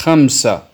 خمسة.